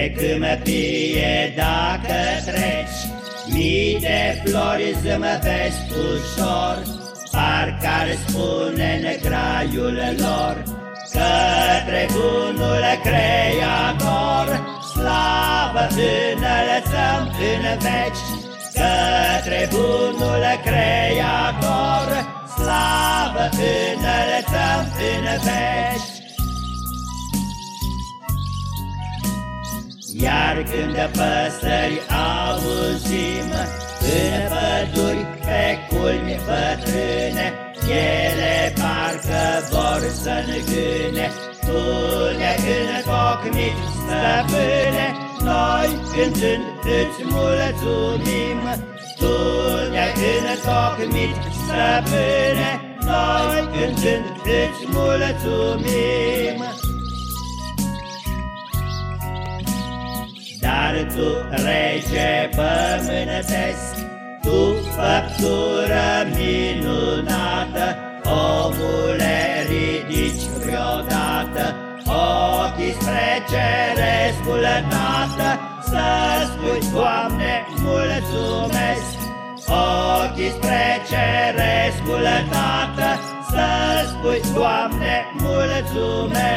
Pe câmpie dacă treci, Mii de flori zâmbesc ușor, Parcă-ar spune în graiul lor, Către bunul creator, Slavă înălțăm în veci, Către bunul creator, Slavă înălțăm în veci. Iar când păsări auzim În păduri pe culmi bătrâne Ele parcă vor să ngâne Spune în cocmit stăpâne Noi cântând îți mulțumim. Spune în cocmit stăpâne Noi cântând îți mulțumim Dar tu, rege pământesc, tu, făptură minunată, Omule, ridici vreodată Ochii spre cerescul tată, Să spui, Doamne, mulțumesc Ochii spre cerescul tată, Să spui, Doamne, mulțumesc